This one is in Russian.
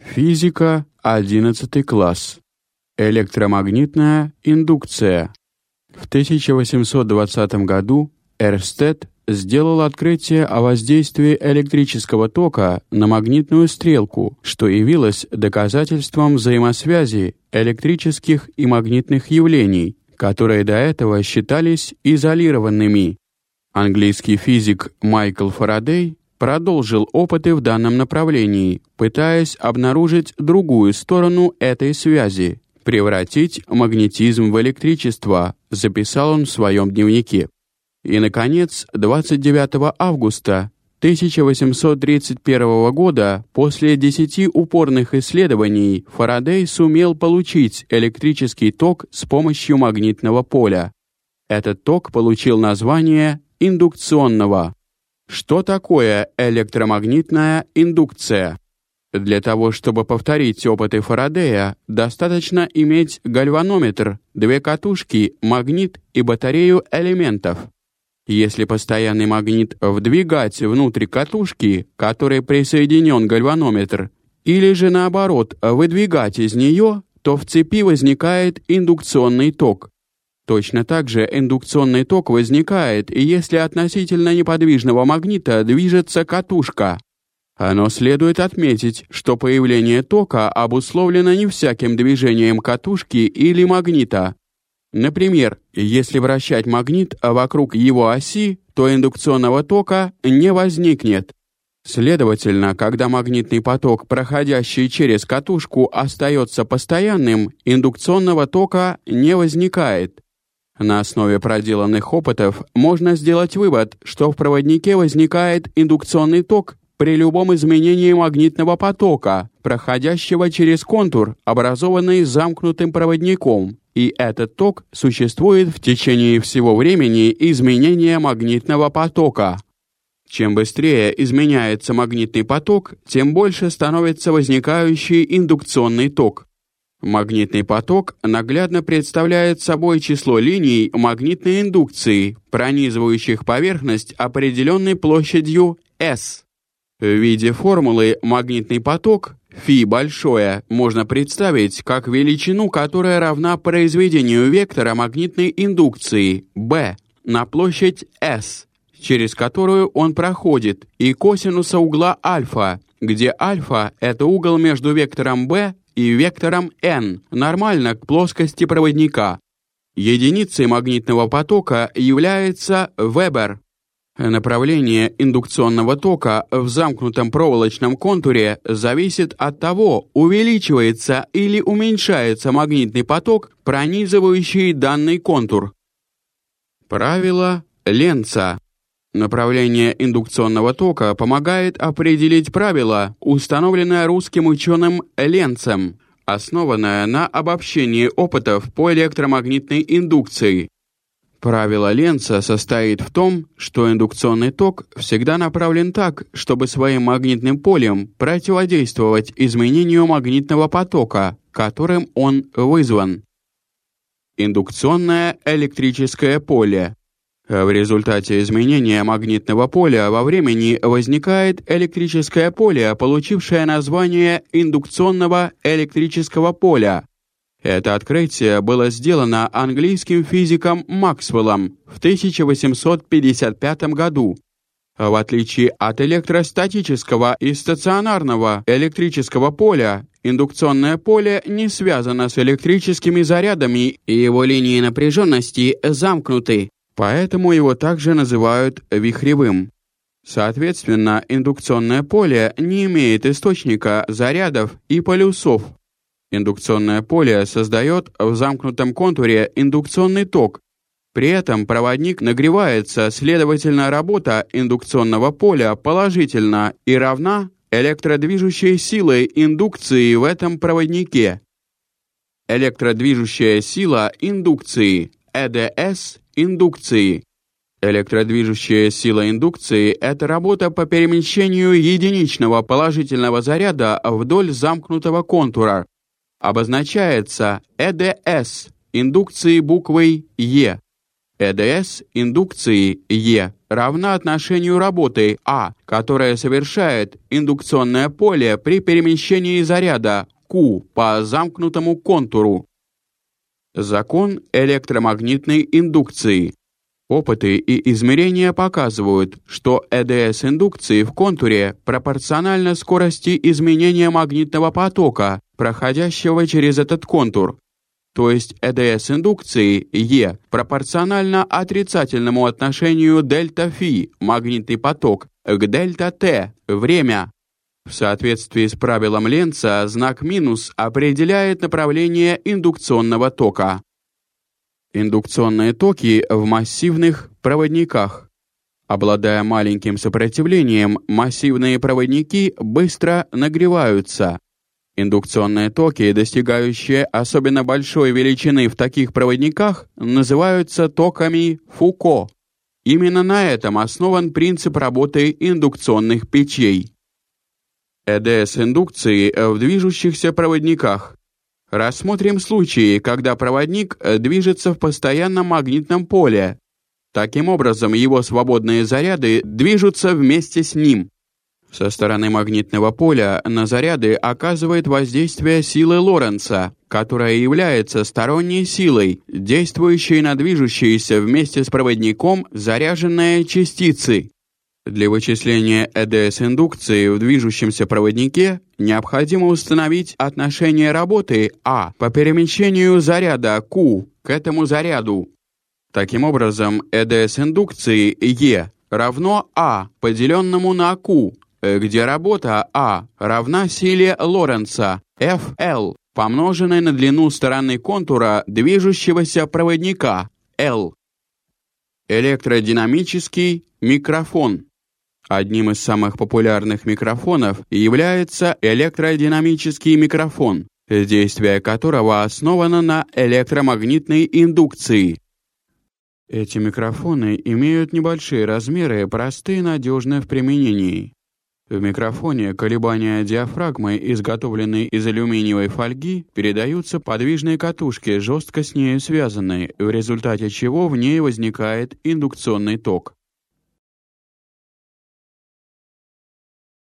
Физика, 11 класс. Электромагнитная индукция. В 1820 году Эрстед сделал открытие о воздействии электрического тока на магнитную стрелку, что явилось доказательством взаимосвязи электрических и магнитных явлений, которые до этого считались изолированными. Английский физик Майкл Фарадей продолжил опыты в данном направлении, пытаясь обнаружить другую сторону этой связи превратить магнетизм в электричество, записал он в своем дневнике. И наконец, 29 августа 1831 года, после десяти упорных исследований, Фарадей сумел получить электрический ток с помощью магнитного поля. Этот ток получил название индукционного. Что такое электромагнитная индукция? Для того, чтобы повторить опыты Фарадея, достаточно иметь гальванометр, две катушки, магнит и батарею элементов. Если постоянный магнит вдвигать внутрь катушки, которой присоединен гальванометр, или же наоборот, выдвигать из нее, то в цепи возникает индукционный ток. Точно так же индукционный ток возникает, если относительно неподвижного магнита движется катушка. Но следует отметить, что появление тока обусловлено не всяким движением катушки или магнита. Например, если вращать магнит вокруг его оси, то индукционного тока не возникнет. Следовательно, когда магнитный поток, проходящий через катушку, остается постоянным, индукционного тока не возникает. На основе проделанных опытов можно сделать вывод, что в проводнике возникает индукционный ток при любом изменении магнитного потока, проходящего через контур, образованный замкнутым проводником, и этот ток существует в течение всего времени изменения магнитного потока. Чем быстрее изменяется магнитный поток, тем больше становится возникающий индукционный ток. Магнитный поток наглядно представляет собой число линий магнитной индукции, пронизывающих поверхность определенной площадью S. В виде формулы магнитный поток φ большое можно представить как величину, которая равна произведению вектора магнитной индукции B на площадь S, через которую он проходит, и косинуса угла альфа, где альфа это угол между вектором B и вектором n, нормально к плоскости проводника. Единицей магнитного потока является Вебер. Направление индукционного тока в замкнутом проволочном контуре зависит от того, увеличивается или уменьшается магнитный поток, пронизывающий данный контур. Правило Ленца. Направление индукционного тока помогает определить правило, установленное русским ученым Ленцем, основанное на обобщении опытов по электромагнитной индукции. Правило Ленца состоит в том, что индукционный ток всегда направлен так, чтобы своим магнитным полем противодействовать изменению магнитного потока, которым он вызван. Индукционное электрическое поле. В результате изменения магнитного поля во времени возникает электрическое поле, получившее название индукционного электрического поля. Это открытие было сделано английским физиком Максвеллом в 1855 году. В отличие от электростатического и стационарного электрического поля, индукционное поле не связано с электрическими зарядами, и его линии напряженности замкнуты, поэтому его также называют вихревым. Соответственно, индукционное поле не имеет источника зарядов и полюсов, Индукционное поле создает в замкнутом контуре индукционный ток. При этом проводник нагревается, следовательно, работа индукционного поля положительна и равна электродвижущей силой индукции в этом проводнике. Электродвижущая сила индукции ЭДС индукции. Электродвижущая сила индукции это работа по перемещению единичного положительного заряда вдоль замкнутого контура обозначается ЭДС индукцией буквой Е. ЭДС индукции Е равна отношению работы А, которая совершает индукционное поле при перемещении заряда Q по замкнутому контуру. Закон электромагнитной индукции. Опыты и измерения показывают, что ЭДС индукции в контуре пропорциональна скорости изменения магнитного потока, проходящего через этот контур. То есть ЭДС индукции Е пропорционально отрицательному отношению дельта фи магнитный поток к дельта Т время. В соответствии с правилом Ленца знак минус определяет направление индукционного тока. Индукционные токи в массивных проводниках. Обладая маленьким сопротивлением, массивные проводники быстро нагреваются. Индукционные токи, достигающие особенно большой величины в таких проводниках, называются токами Фуко. Именно на этом основан принцип работы индукционных печей. ЭДС индукции в движущихся проводниках. Рассмотрим случаи, когда проводник движется в постоянном магнитном поле. Таким образом, его свободные заряды движутся вместе с ним. Со стороны магнитного поля на заряды оказывает воздействие силы Лоренца, которая является сторонней силой, действующей на движущиеся вместе с проводником заряженные частицы. Для вычисления ЭДС-индукции в движущемся проводнике необходимо установить отношение работы А по перемещению заряда Q к этому заряду. Таким образом, ЭДС-индукции Е равно А, поделенному на Q, где работа А равна силе Лоренца FL, помноженной на длину стороны контура движущегося проводника L. Электродинамический микрофон. Одним из самых популярных микрофонов является электродинамический микрофон, действие которого основано на электромагнитной индукции. Эти микрофоны имеют небольшие размеры, простые и надежны в применении. В микрофоне колебания диафрагмы, изготовленные из алюминиевой фольги, передаются подвижной катушке, жестко с ней связанной, в результате чего в ней возникает индукционный ток.